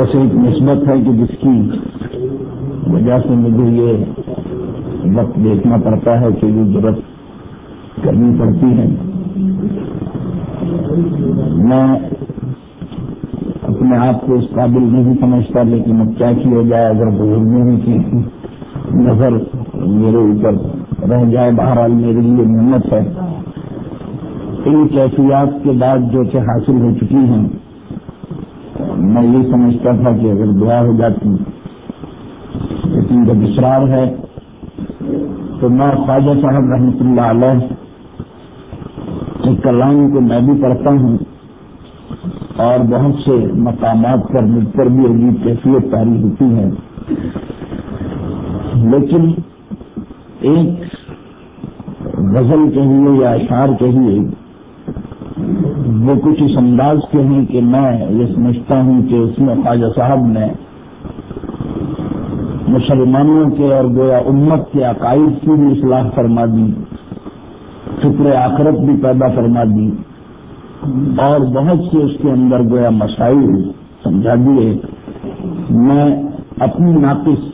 بس ایک نسبت ہے کہ جس کی وجہ سے مجھے یہ وقت دیکھنا پڑتا ہے کہ یہ ضرورت کرنی پڑتی ہے۔ میں اپنے آپ کو اس قابل نہیں سمجھتا، لیکن اب کیا کیا جائے؟ اگر بزرگوں کی نظر میرے اوپر رہ جائے، بہرحال میرے لیے محنت ہے۔ ان کیفیات کے بعد جو کہ حاصل ہو چکی ہیں میں یہ سمجھتا تھا کہ اگر دعا ہو جاتی لیکن جب اسرار ہے۔ تو میں خواجہ صاحب رحمۃ اللہ علیہ کے کلام کو میں بھی پڑھتا ہوں اور بہت سے مقامات پر مجھ پر بھی عجیب کیفیت پاری ہوتی ہے۔ لیکن ایک غزل کہیے یا اشار کہیے وہ کچھ اس انداز کے ہیں کہ میں یہ سمجھتا ہوں کہ اس میں خواجہ صاحب نے مسلمانوں کے اور گویا امت کے عقائد کی بھی اصلاح فرما دی، فکر آخرت بھی پیدا فرما دی اور بہت سے اس کے اندر گویا مسائل سمجھا دیے۔ میں اپنی ناقص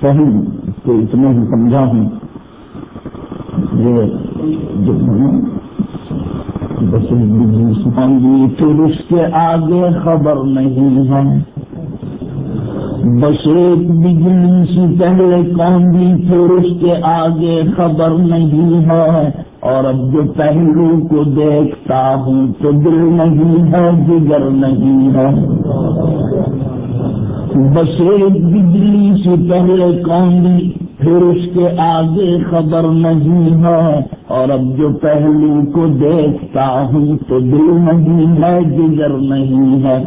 فہم کو اتنے ہی سمجھا ہوں۔ یہ بس پھر اس کے آگے خبر نہیں ہے۔ بس ایک بجلی سے پہلے کون بھی پھر اس کے آگے خبر نہیں ہے۔ اور اب جو پہلو کو دیکھتا ہوں تو دل نہیں ہے، جگر نہیں ہے۔ بس ایک بجلی سے پہلے کون بھی پھر اس کے آگے خبر نہیں ہے اور اب جو پہلو کو دیکھتا ہوں تو دل نہیں ہے، جگر نہیں ہے۔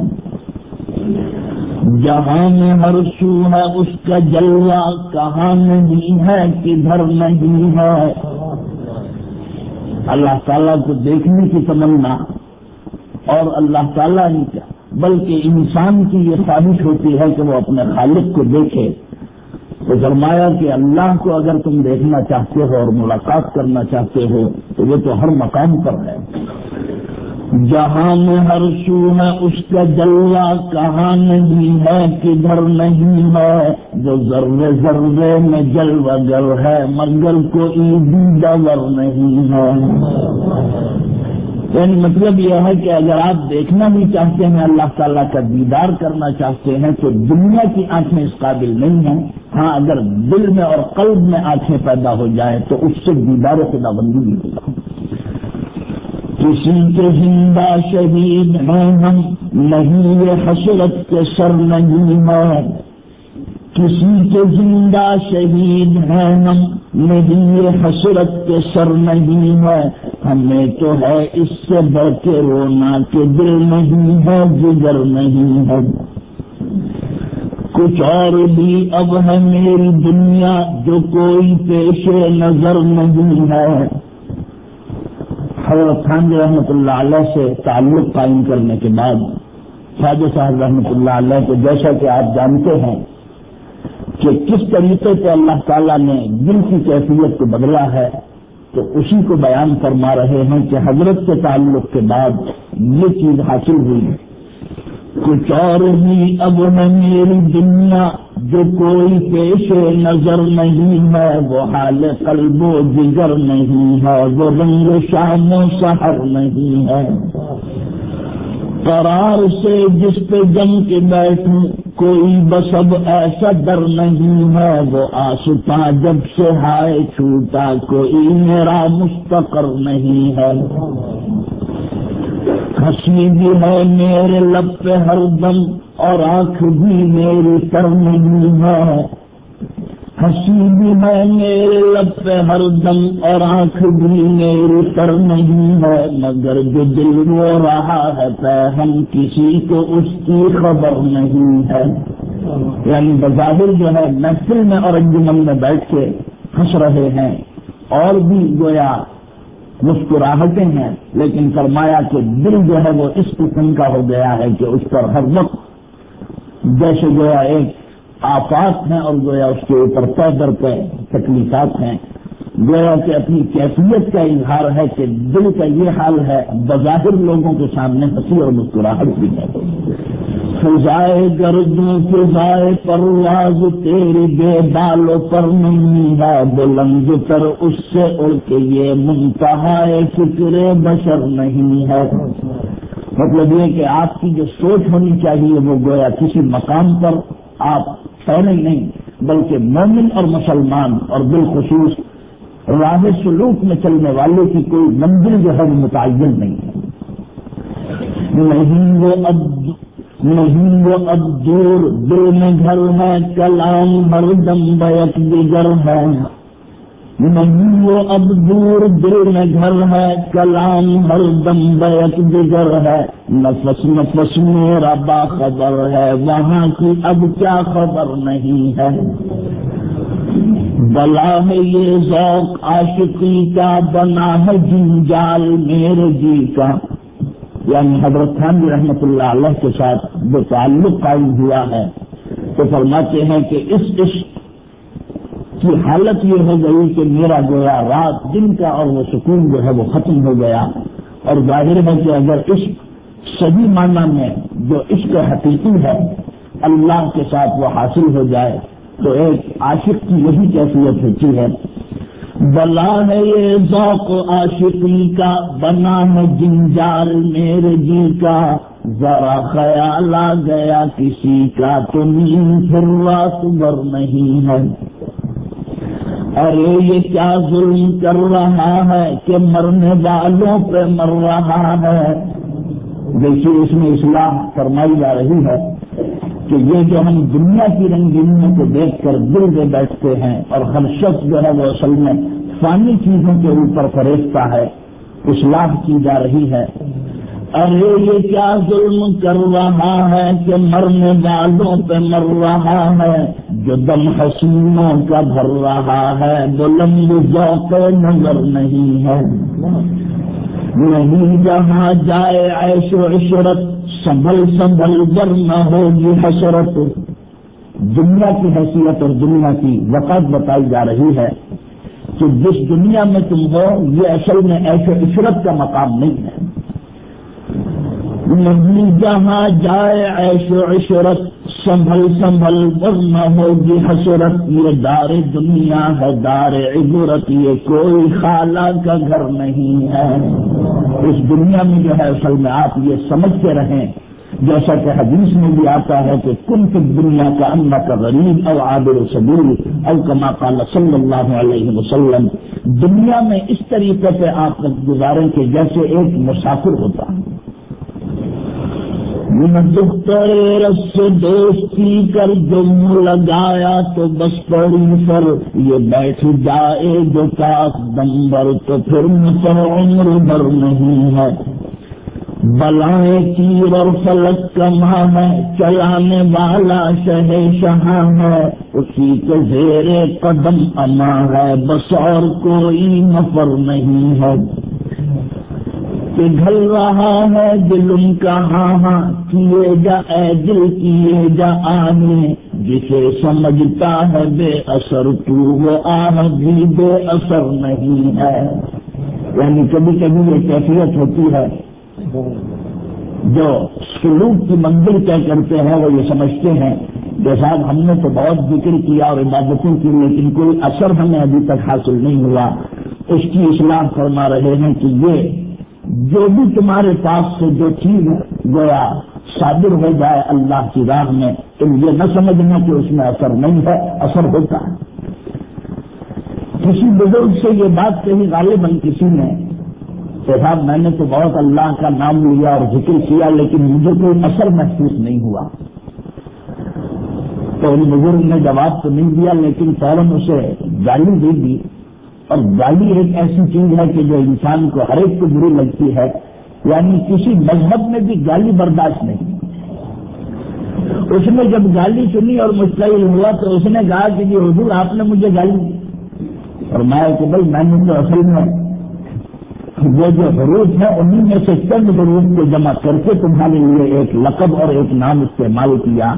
جہاں میں ہر سو ہے، اس کا جلوہ کہاں نہیں ہے، کدھر نہیں ہے۔ اللہ تعالیٰ کو دیکھنے کی تمنا اور اللہ تعالیٰ ہی کیا، بلکہ انسان کی یہ خواہش ہوتی ہے کہ وہ اپنے خالق کو دیکھے۔ تو فرمایا کہ اللہ کو اگر تم دیکھنا چاہتے ہو اور ملاقات کرنا چاہتے ہو تو یہ تو ہر مقام پر ہے۔ جہاں میں ہر سو ہے اس کا جلوہ کہاں نہیں ہے، کدھر نہیں ہے، جو ذرے ذرے میں جلوہ گر ہے، مگر کوئی بھی ڈور نہیں ہے۔ یعنی مطلب یہ ہے کہ اگر آپ دیکھنا بھی چاہتے ہیں، اللہ تعالیٰ کا دیدار کرنا چاہتے ہیں تو دنیا کی آنکھیں اس قابل نہیں ہیں۔ ہاں اگر دل میں اور قلب میں آنکھیں پیدا ہو جائیں تو اس سے دیدار خدا بندی بھی ہوگا۔ کسی کے زندہ شہید ہیں ہم، نہیں، یہ حسرت کے سر نہیں ہے کسی کے زندہ شہید ہیں ہم، نہیں، یہ حسرت کے سر نہیں ہے ہمیں تو ہے اس سے بڑھ کے رونا کہ دل نہیں ہے، جگر نہیں ہے۔ کچھ اور بھی اب ہے میری دنیا جو کوئی پیش نظر نہیں ہے۔ حضرت خان جی رحمۃ اللہ علیہ سے تعلق قائم کرنے کے بعد خواجہ جی صاحب رحمۃ اللہ علیہ کو جیسا کہ آپ جانتے ہیں کہ کس طریقے سے اللہ تعالیٰ نے دل کی کیفیت کو بدلا ہے تو اسی کو بیان فرما رہے ہیں کہ حضرت کے تعلق کے بعد یہ چیز حاصل ہوئی کچھ اور بھی اب ہے میری دنیا، جو کوئی پیش نظر نہیں ہے، وہ حال قلب و جگر نہیں ہے، وہ رنگ شام و سحر نہیں ہے۔ قرار سے جس پہ جم کے بیٹھوں کوئی بس اب ایسا ڈر نہیں ہے، وہ آستا جب سے ہائے چھوٹا، کوئی میرا مستقر نہیں ہے۔ ہنسی بھی ہے میرے لب پہ ہر دم اور آنکھ بھی میری سر نہیں ہے۔ ہنسی بھی ہے میرے لب پہ ہر دم اور آنکھ بھی میری سر نہیں ہے، مگر جو دل رو رہا ہے پہ ہم کسی کو اس کی خبر نہیں ہے۔ یعنی بظاہر جو ہے، محفل میں اور انجمن میں بیٹھ کے ہنس رہے ہیں۔ اور بھی گویا مسکراہٹیں ہیں، لیکن فرمایا کہ دل جو ہے وہ اس قسم کا ہو گیا ہے کہ اس پر ہر وقت جیسے گویا ایک آفات ہیں اور گویا اس کے اوپر طے در پہ تکلیفات ہیں۔ گویا کہ اپنی کیفیت کا اظہار ہے کہ دل کا یہ حال ہے، بظاہر لوگوں کے سامنے ہنسی اور مسکراہٹ بھی ہے۔ فضائے گردوں فضائے پرواز تیرے بے بالوں پر نہیں ہے، بلند تر اس سے اڑ کے یہ منتہا فکر بشر نہیں ہے۔ مطلب یہ کہ آپ کی جو سوچ ہونی چاہیے وہ گویا کسی مقام پر آپ پہلے نہیں، بلکہ مومن اور مسلمان اور بالخصوص راہ سلوک میں چلنے والے کی کوئی منزل جو ہے وہ متعین نہیں ہے۔ نہیں وہ اب، نہیں وہ اب دور، دل میں گھر ہے، کلام ہر دم بیک دیگر ہے نہیں وہ اب دور دل میں گھر ہے کلام ہر دم بیک دیگر ہے. نفس نفس میرا باخبر ہے. وہاں کی اب کیا خبر نہیں ہے؟ بلا ہے یہ ذوق عاشقی کا بنا ہے جنجال میرے جی کا. یعنی حضرت خان جی رحمت اللہ علیہ کے ساتھ جو تعلق قائم ہوا ہے. تو فرماتے ہیں کہ اس عشق کی حالت یہ ہو گئی کہ میرا گویا رات دن کا اور وہ سکون جو ہے وہ ختم ہو گیا۔ اور ظاہر ہے کہ اگر عشق سبھی معنی میں جو عشق حقیقی ہے اللہ کے ساتھ وہ حاصل ہو جائے تو ایک عاشق کی یہی کیفیت ہوتی ہے۔ بلا ہے یہ ذوق عاشقی کا، بنا ہے جنجال میرے جی کا۔ ذرا خیال آ گیا کسی کا، تو نیند پھر رات بر نہیں ہے۔ ارے یہ کیا ظلم کر رہا ہے کہ مرنے والوں پہ مر رہا ہے؟ دیکھیے اس میں اصلاح فرمائی جا رہی ہے کہ یہ جو ہم دنیا کی رنگینیوں کو دیکھ کر دل دے بیٹھتے ہیں اور ہر شخص جو ہے وہ اصل میں فانی چیزوں کے اوپر فریشتا ہے، اصلاح کی جا رہی ہے۔ ارے یہ کیا ظلم کر رہا ہے کہ مرنے والوں پہ مر رہا ہے جو دم حسینوں کا بھر رہا ہے بلند ذوق نظر نہیں ہے۔ نہیں جہاں جائے ایش و عشرت، سنبھل سنبھل گر نہ ہوگی حسرت۔ دنیا کی حیثیت اور دنیا کی وقت بتائی جا رہی ہے کہ جس دنیا میں تم ہو، یہ اصل میں ایش و عشرت کا مقام نہیں ہے۔ نہیں جہاں جائے ایش و عشرت، سنبھل سنبھل ورنہ ہوگی حسرت۔ یہ دار دنیا ہے، دار عبرت۔ یہ کوئی خالہ کا گھر نہیں ہے۔ اس دنیا میں جو ہے، اصل میں آپ یہ سمجھتے رہیں۔ جیسا کہ حدیث میں بھی آتا ہے کہ کن کی دنیا کا انا کا غریب اور عابر سبول او کما قال صلی اللہ علیہ وسلم۔ دنیا میں اس طریقے سے آپ گزاریں کہ جیسے ایک مسافر ہوتا۔ ہے دختر رس دوستی کر جم لگایا تو بس پڑی سر۔ یہ بیٹھ جائے جو کاس دمبر تو پھر مسر عمر بھر نہیں ہے۔ بلائے تیر اور فلک کما ہے چلانے والا شہ شہاں ہے۔ اسی کے زیر قدم اما ہے۔ بس اور کوئی نفر نہیں ہے۔ پگھل رہا ہے دل ان کا ہاں ہاں کیے جا، اے دل کیے جا آنے۔ جسے سمجھتا ہے بے اثر، تو وہ آہ بھی بے اثر نہیں ہے۔ یعنی کبھی کبھی یہ کیفیت ہوتی ہے۔ جو سلوک کی منزل طے کرتے ہیں، وہ یہ سمجھتے ہیں۔ کہ صاحب ہم نے تو بہت ذکر کیا اور عبادتیں کی لیکن کوئی اثر ہمیں ابھی تک حاصل نہیں ہوا۔ اس کی اصلاح فرما رہے ہیں کہ یہ جو بھی تمہارے پاس سے جو چیز گویا صادر ہو جائے اللہ کی راہ میں، تم یہ نہ سمجھنا کہ اس میں اثر نہیں ہے، اثر ہوتا ہے۔ کسی بزرگ سے یہ بات کہی، غالباً کسی نے، کہ صاحب میں نے تو بہت اللہ کا نام لیا اور ذکر کیا، لیکن مجھے کوئی اثر محسوس نہیں ہوا۔ تو ان بزرگ نے جواب تو نہیں دیا، لیکن فوراً اسے گالی دے دی۔ اور گالی ایک ایسی چیز ہے کہ جو انسان کو ہر ایک کو بری لگتی ہے یعنی کسی مذہب میں بھی گالی برداشت نہیں۔ اس نے جب گالی سنی اور مستقل ہوا تو اس نے کہا کہ جی حضور، آپ نے مجھے گالی اور میں کہ بھائی، میں نے تو اصل میں وہ جو حروف ہے انہیں میں سے چند حروف کو جمع کر کے تمہارے لیے ایک لقب اور ایک نام استعمال کیا۔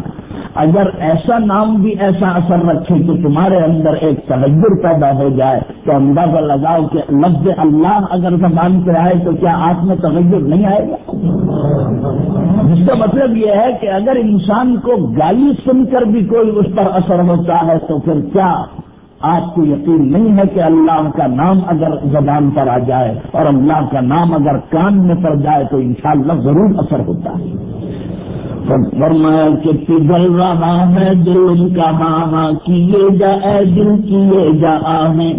اگر ایسا نام بھی ایسا اثر رکھے کہ تمہارے اندر ایک تجر پیدا ہو جائے، تو اندازہ لگاؤ کہ لفظ اللہ اگر زبان پہ آئے تو کیا آپ میں تغیر نہیں آئے گا؟ جس کا مطلب یہ ہے کہ اگر انسان کو گالی سن کر بھی کوئی اس پر اثر ہوتا ہے تو پھر کیا آپ کو یقین نہیں ہے کہ اللہ کا نام اگر زبان پر آ جائے اور اللہ کا نام اگر کان میں پڑ جائے تو انشاءاللہ ضرور اثر ہوتا ہے۔ فرمایا کہ پگل رہا ہے دل کا ہاں کیے جا اے دل، کیے جا ہے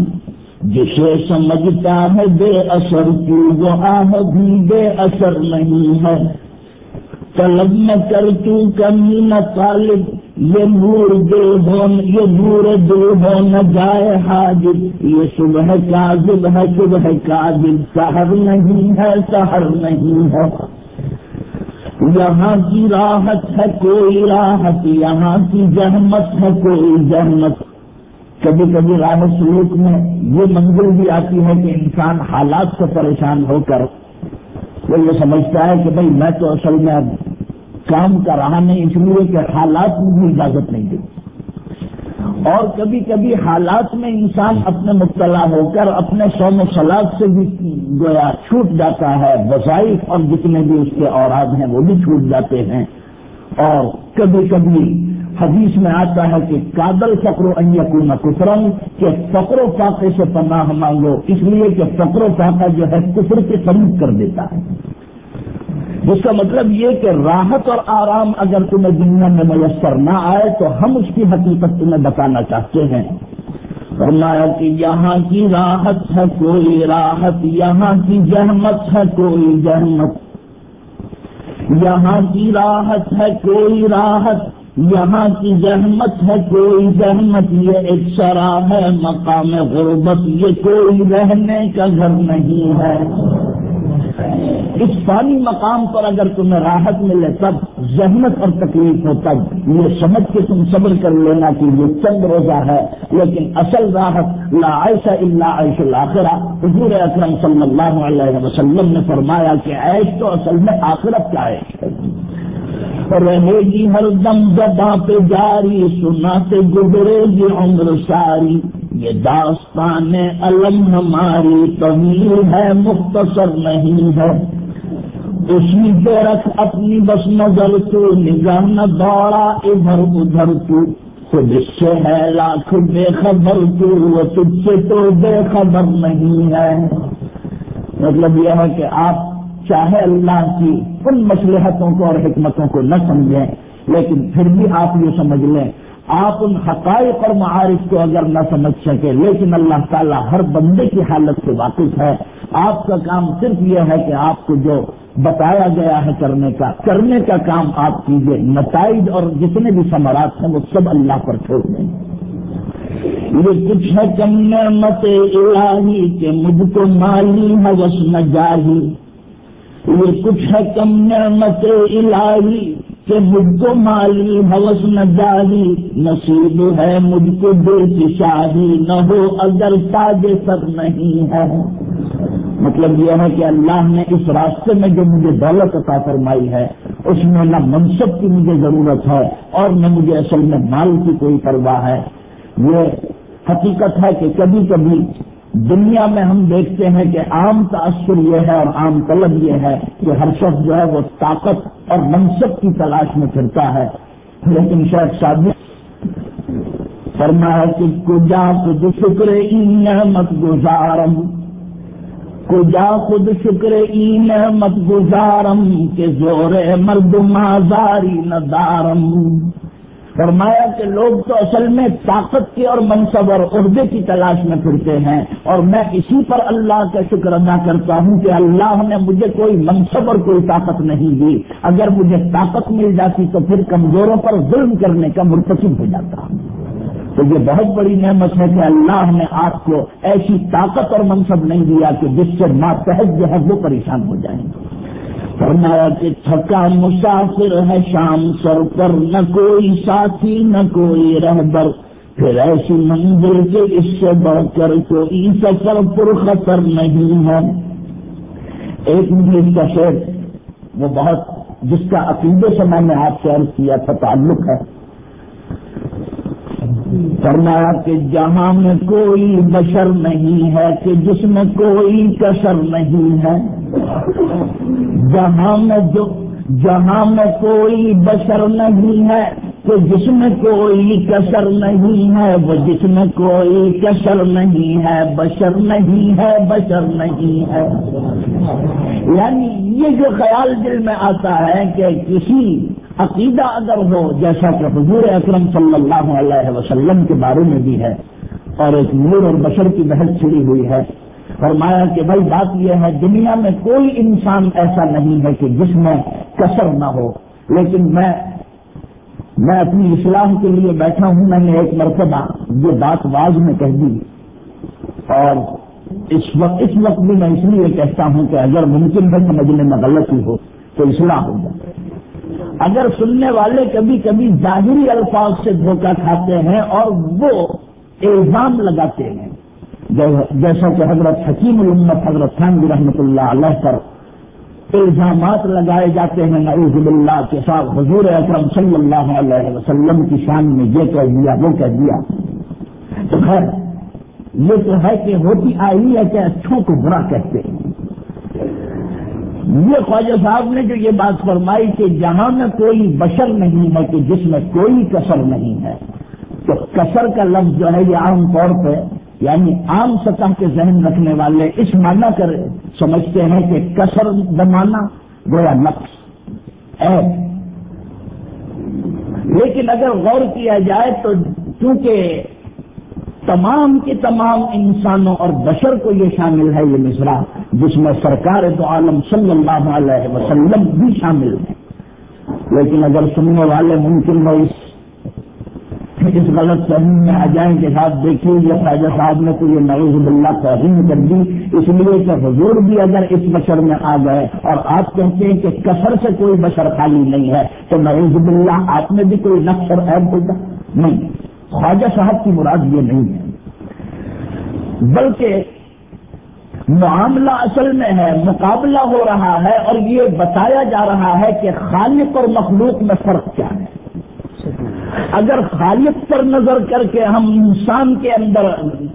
جسے سمجھتا ہے بے اثر کی وہ آہ بھی بے اثر نہیں ہے۔ طلب میں کر تو کمی نہ طالب، یہ نور دل ہو، یہ نور دل ہو، نہ جائے حاجب۔ یہ صبح کاذب ہے، صبح کاذب سہر نہیں ہے سہر نہیں ہے۔ یہاں کی راحت ہے، کوئی راحت، یہاں کی جہمت ہے، کوئی جہمت کبھی کبھی راہ سلوک میں یہ منزل بھی آتی ہے کہ انسان حالات سے پریشان ہو کر وہ یہ سمجھتا ہے کہ بھائی میں تو اصل میں اب کام کر رہا نہیں، اس لیے کہ حالات مجھے بھی اجازت نہیں دی اور کبھی کبھی حالات میں انسان اپنے مبتلا ہو کر اپنے سوم و سلاد سے بھی گویا چھوٹ جاتا ہے، وظائف اور جتنے بھی اس کے اوراد ہیں وہ بھی چھوٹ جاتے ہیں۔ اور کبھی کبھی حدیث میں آتا ہے کہ کادل فکر و انکون کفرن، کہ فقر و فاقے سے پناہ مانگو، اس لیے کہ فقر و فاقہ جو ہے کفر کے قریب کر دیتا ہے۔ جس کا مطلب یہ کہ راحت اور آرام اگر تمہیں دنیا میں میسر نہ آئے تو ہم اس کی حقیقت تمہیں بتانا چاہتے ہیں۔ فرمایا کہ یہاں کی راحت ہے، کوئی راحت، یہاں کی جہمت ہے، کوئی جہمت یہاں کی راحت ہے، کوئی راحت۔ یہاں کی جہمت ہے، کوئی جہمت یہ ایک شرح ہے، مقام غربت، یہ کوئی رہنے کا گھر نہیں ہے۔ اس فانی مقام پر اگر تمہیں راحت ملے تب زحمت اور تکلیف ہو تب یہ سمجھ کے تم صبر کر لینا کہ یہ چند روزہ ہے، لیکن اصل راحت لا عیشہ اللہ عیش الآخرہ حضور اکرم صلی اللہ علیہ وسلم نے فرمایا کہ عیش تو اصل میں آخرت کا عیش ہے۔ رہے گی ہر دم زباں پہ جاری، سناتے گزرے گی عمر ساری۔ یہ داستان علم ہماری طویل ہے، مختصر نہیں ہے۔ اسی پہ رکھ اپنی بس نظر تو نگاہ نہ دوڑا، ادھر ادھر تو خود سے ہے، لاکھ بے خبر تو وہ تجھ سے تو بے خبر نہیں ہے۔ مطلب یہ ہے کہ آپ چاہے اللہ کی ان مسلحتوں کو اور حکمتوں کو نہ سمجھیں، لیکن پھر بھی آپ یہ سمجھ لیں۔ آپ ان حقائق اور معارف کو اگر نہ سمجھ سکے، لیکن اللہ تعالیٰ ہر بندے کی حالت سے واقف ہے۔ آپ کا کام صرف یہ ہے کہ آپ کو جو بتایا گیا ہے کرنے کا کرنے کا کام آپ کیجیے نتائج اور جتنے بھی ثمرات ہیں، وہ سب اللہ پر چھوڑ دیں۔ یہ کچھ ہے کم نعمت الہی کہ مجھ کو مالی ہے وس نہ جاہی۔ یہ کچھ ہے کم نعمت الہی کہ مجھ کو مالی حوث نہ جاری نصیب ہے مجھ کو بے شاہی نہ ہو اگر تاج سر نہیں ہے۔ مطلب یہ ہے کہ اللہ نے اس راستے میں جو مجھے دولت عطا فرمائی ہے، اس میں نہ منصب کی مجھے ضرورت ہے اور نہ مجھے اصل میں مال کی کوئی پرواہ ہے۔ یہ حقیقت ہے کہ کبھی کبھی دنیا میں ہم دیکھتے ہیں کہ عام تاثر یہ ہے اور عام طلب یہ ہے کہ ہر شخص جو ہے وہ طاقت اور منصب کی تلاش میں پھرتا ہے۔ لیکن شاید شادی فرمایا کہ کجا خود شکر نعمت گزارم، کجا خود شکر ای نعمت گزارم کے زور مرد مازاری ندارم فرمایا کہ لوگ تو اصل میں طاقت کے اور منصب اور عہدے کی تلاش میں پھرتے ہیں اور میں اسی پر اللہ کا شکر ادا کرتا ہوں کہ اللہ نے مجھے کوئی منصب اور کوئی طاقت نہیں دی۔ اگر مجھے طاقت مل جاتی تو پھر کمزوروں پر ظلم کرنے کا مرتکب ہو جاتا۔ تو یہ بہت بڑی نعمت ہے کہ اللہ نے آپ کو ایسی طاقت اور منصب نہیں دیا کہ جس سے ماتحت جو ہے وہ پریشان ہو جائیں۔ گے فرمایا کہ تھکا مسافر ہے شام سر پر، نہ کوئی ساتھی، نہ کوئی رہبر۔ پھر ایسی منزل کے اس سے بڑھ کر کوئی سفر پر خطر نہیں ہے۔ ایک انگلش کا شعر وہ بہت، جس کا عقیدے سے میں نے آپ سے عرض کیا تھا تعلق ہے۔ فرمایا کہ جہاں میں کوئی بشر نہیں ہے، کہ جس میں کوئی کسر نہیں ہے۔ جہاں میں جو جہاں میں کوئی بشر نہیں ہے، کہ جس میں کوئی کسر نہیں ہے، وہ جس میں کوئی کسر نہیں ہے۔ بشر نہیں ہے، بشر نہیں ہے۔ یعنی یہ جو خیال دل میں آتا ہے کہ کسی عقیدہ اگر ہو، جیسا کہ حضور اکرم صلی اللہ علیہ وسلم کے بارے میں بھی ہے، اور ایک نور اور بشر کی بحث چھڑی ہوئی ہے، فرمایا کہ بھائی بات یہ ہے، دنیا میں کوئی انسان ایسا نہیں ہے کہ جس میں کسر نہ ہو۔ لیکن میں میں اپنی اسلام کے لیے بیٹھا ہوں، میں نے ایک مرتبہ یہ بات باز میں کہہ دی۔ اور اس وقت اس وقت بھی میں اس لیے کہتا ہوں کہ اگر ممکن ہے سمجھنے میں غلطی ہو، تو اصلاح ہو۔ جائے اگر سننے والے کبھی کبھی ظاہری الفاظ سے دھوکہ کھاتے ہیں اور وہ الزام لگاتے ہیں۔ جیسا کہ حضرت حکیم الامت حضرت خان رحمۃ اللہ علیہ پر الزامات لگائے جاتے ہیں، نعوذ باللہ کے ساتھ حضور اکرم صلی اللہ علیہ وسلم کی شان میں یہ کہہ دیا، وہ کہہ دیا۔ تو خیر، یہ تو ہے کہ ہوتی آئی ہے کہ اچھوں کو برا کہتے ہیں۔ یہ خواجہ صاحب نے جو یہ بات فرمائی کہ جہاں میں کوئی بشر نہیں ہے کہ جس میں کوئی کسر نہیں ہے، تو کسر کا لفظ جو ہے یہ عام طور پہ یعنی عام سطح کے ذہن رکھنے والے اس معنی کر سمجھتے ہیں کہ کسر بنانا گویا نقص ہے لیکن اگر غور کیا جائے تو چونکہ تمام کے تمام انسانوں اور بشر کو یہ شامل ہے یہ مصرا جس میں سرکار تو عالم صلی اللہ علیہ وسلم بھی شامل ہے لیکن اگر سننے والے ممکن ہو اس اس غلط فہمی میں آ جائیں کے ساتھ دیکھیے، یہ خواجہ صاحب نے تو یہ نوز بلّہ توہین کر دی۔ اس لیے کہ حضور بھی اگر اس بشر میں آ گئے اور آپ کہتے ہیں کہ کثر سے کوئی بشر خالی نہیں ہے، تو نوز بلّہ آپ میں بھی کوئی نقص اور عیب ہوگا؟ نہیں۔ خواجہ صاحب کی مراد یہ نہیں ہے۔ بلکہ معاملہ اصل میں ہے، مقابلہ ہو رہا ہے اور یہ بتایا جا رہا ہے کہ خالق اور مخلوق میں فرق کیا ہے۔ اگر خالق پر نظر کر کے ہم انسان کے اندر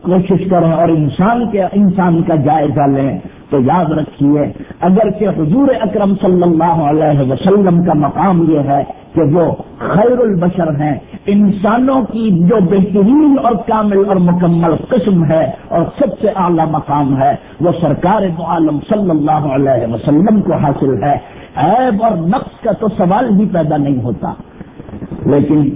کوشش کریں اور انسان کے انسان کا جائزہ لیں تو یاد رکھیے اگر کہ حضور اکرم صلی اللہ علیہ وسلم کا مقام یہ ہے کہ وہ خیر البشر ہیں، انسانوں کی جو بہترین اور کامل اور مکمل قسم ہے اور سب سے اعلیٰ مقام ہے، وہ سرکار عالم صلی اللہ علیہ وسلم کو حاصل ہے۔ عیب اور نقص کا تو سوال ہی پیدا نہیں ہوتا۔ لیکن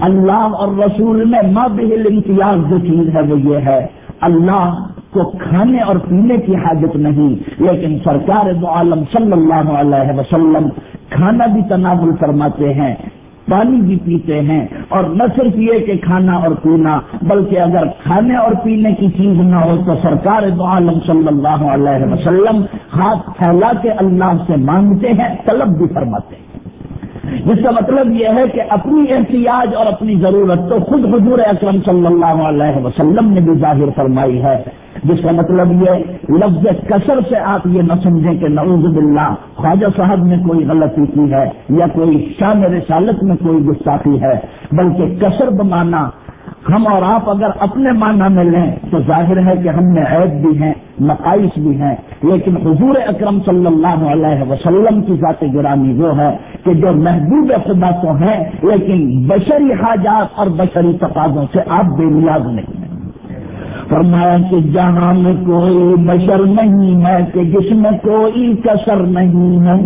اللہ اور رسول میں مابل امتیاز جو چیز ہے وہ یہ ہے، اللہ کو کھانے اور پینے کی حاجت نہیں، لیکن سرکار دو عالم صلی اللہ علیہ وسلم کھانا بھی تناول فرماتے ہیں، پانی بھی پیتے ہیں۔ اور نہ صرف یہ کہ کھانا اور پینا، بلکہ اگر کھانے اور پینے کی چیز نہ ہو تو سرکار دو عالم صلی اللہ علیہ وسلم ہاتھ پھیلا کے اللہ سے مانگتے ہیں، طلب بھی فرماتے ہیں۔ جس کا مطلب یہ ہے کہ اپنی احتیاط اور اپنی ضرورت تو خود حضور اکرم صلی اللہ علیہ وسلم نے بھی ظاہر فرمائی ہے۔ جس کا مطلب یہ لفظ کثر سے آپ یہ نہ سمجھیں کہ نعوذ باللہ، خواجہ صاحب نے کوئی غلطی کی ہے یا کوئی شان رسالت میں کوئی گستاخی ہے، بلکہ کثر بمانا۔ ہم اور آپ اگر اپنے معنی میں لیں تو ظاہر ہے کہ ہم میں عید بھی ہیں نقائص بھی ہیں۔ لیکن حضور اکرم صلی اللہ علیہ وسلم کی ذات گرامی وہ ہے کہ جو محبوب خدا تو ہیں، لیکن بشری حاجات اور بشری تقاضوں سے آپ بے نیاز نہیں۔ ہیں فرمایا کہ جہاں میں کوئی بشر نہیں ہے کہ جس میں کوئی کسر نہیں ہے۔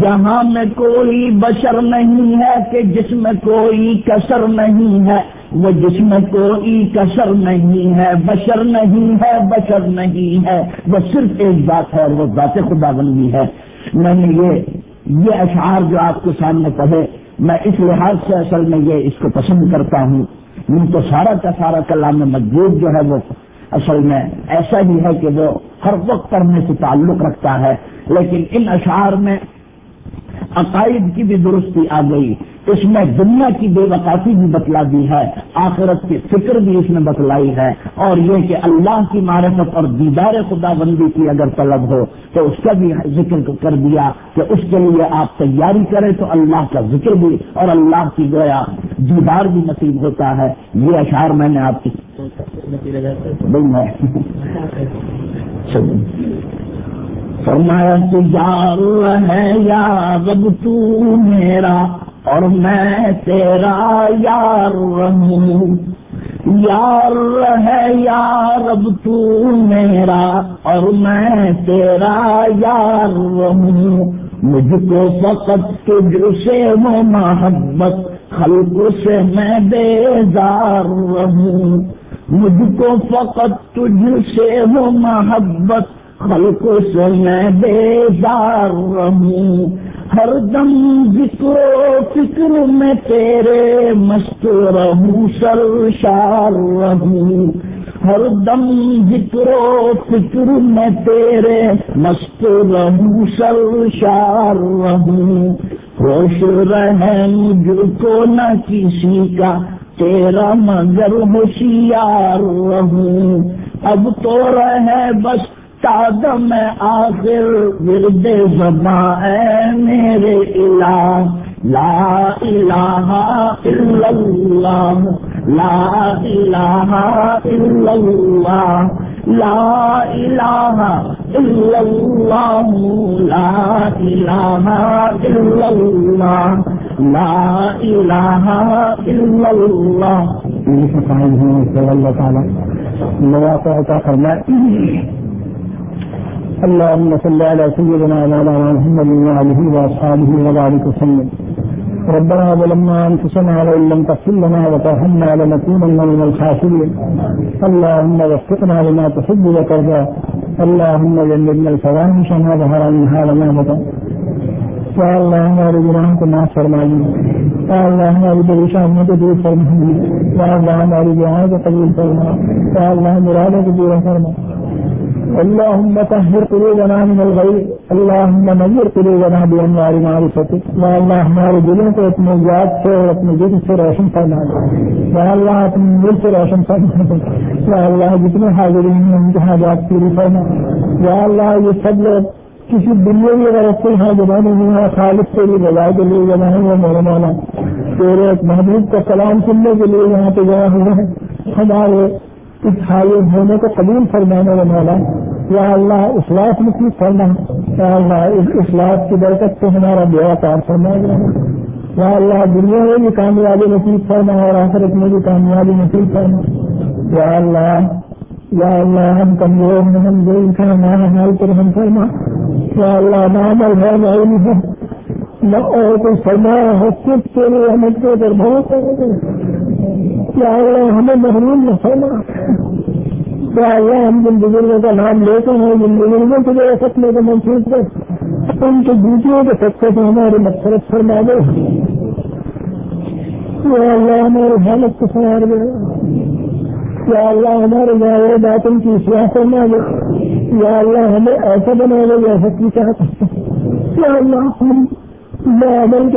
جہاں میں کوئی بشر نہیں ہے کہ جس میں کوئی کسر نہیں ہے۔ وہ جس میں کوئی کسر نہیں ہے، بشر نہیں ہے، بشر نہیں ہے۔ وہ صرف ایک بات ہے اور وہ ذات خدا بندی ہے۔ میں نے یہ یہ اشعار جو آپ کے سامنے پڑھے، میں اس لحاظ سے اصل میں یہ اس کو پسند کرتا ہوں۔ ان تو سارا کا سارا کلام مجبور جو ہے وہ اصل میں ایسا ہی ہے کہ وہ ہر وقت پڑھنے سے تعلق رکھتا ہے، لیکن ان اشعار میں عقائد کی بھی درستی آ گئی۔ اس میں دنیا کی بے وقافی بھی بتلا دی ہے، آخرت کی فکر بھی اس نے بتلائی ہے۔ اور یہ کہ اللہ کی معرفت اور دیدار خدا بندی کی اگر طلب ہو، تو اس کا بھی ذکر کر دیا کہ اس کے لیے آپ تیاری کریں تو اللہ کا ذکر بھی اور اللہ کی گویا دیدار بھی نصیب ہوتا ہے۔ یہ اشعار میں نے آپ کی فرمایا تجار ہے یا رب تو میرا اور میں تیرا یار رہوں۔ یار ہے یار، اب تو میرا۔ اور میں تیرا یار رہوں۔ مجھ کو فقط تجھ سے وہ محبت، خلق سے میں بیزار رہوں۔ مجھ کو فقط تجھ سے وہ محبت، خلق سے میں بیزار رہوں۔ ہر دم ذکر و فکر میں تیرے مست رہوں سر شار رہوں۔ ہر دم ذکر و فکر میں تیرے مست رہوں سر شار رہوں۔ خوش رہے مجھ کو نہ کسی کا، تیرا مگر ہوشیار رہوں۔ اب تو رہے بس میں آخر ورد زباں اے میرے الہ، لا الہ الا اللہ، لا الہ الا اللہ، لا الہ الا اللہ، لا الہ الا اللہ، لا الہ الا اللہ۔ صلی اللہ تعالیٰ۔ مواقع عطا فرمائے۔ اللهم صل على سيدنا مولانا محمد وعلى واصحابه وبارك وسلم. ربنا ظلمنا انفسنا وان لم تغفر لنا وترحمنا لنكونن من الخاسرين. اللهم وفقنا لما تحب وترضى. اللهم جنبنا الفواحش ما ظهر منها وما بطن. یا اللہ ہمارے گناہوں کو معاف فرما یا اللہ ہماری پریشانیوں کو دور فرما یا اللہ ہماری دعاؤں کو قبول فرما یا اللہ مرادوں کو پورا فرما اللهم طهر قلوبنا من الغيب اللهم نور قلوبنا بانوار معرفتك. یا اللہ ہمارے دلوں کو اپنے یاد سے اور اپنے دل سے روشن فرما دے یا اللہ اپنے دل سے روشن فرما دے یا اللہ جتنے حاضرین ہیں، ان کے حاجات پوری فرما۔ یا اللہ یہ سب لوگ کسی دنیا کی غرض سے یہاں جمانے میں خالد سے بھی بجائے کے لیے جمع ہوئے میرے مولا تیرے محبوب کا سلام سننے کے لیے یہاں پہ جمع ہوئے ہیں۔ ہمارے اس حاضر ہونے کو قبول فرمانے والا مولا، یا اللہ اخلاق نصیب فرما، یا اللہ اس اخلاق کی برکت سے ہمارا بیڑا کار فرما گیا یا اللہ دنیا میں بھی کامیابی نصیب فرما اور آخرت میں بھی کامیابی نصیب فرما۔ یا اللہ یا اللہ ہم کمزور میں ہم دل کا ہمارا حال پر ہم فرما۔ یا اللہ نام الحمد ہے۔ نہ اور کوئی فرمایا ہو صرف تیرے احمد کے ادھر بہت کیا اللہ ہمیں محروم نہ فرما کیا اللہ ہم جن بزرگوں کا نام لیتے ہیں، جن بزرگوں کے جو سپنے کو محسوس کر ان کے دوسروں کے سچے سے ہمارے مقصد فرما دے۔ یا اللہ ہمارے حالت کو سنوار دے۔ یا اللہ ہمارے گاؤں باتوں کی اصلاح فرما دے۔ یا اللہ ہمیں ایسا بنا دے جیسا کی چاہتے یا اللہ ہم عمل کے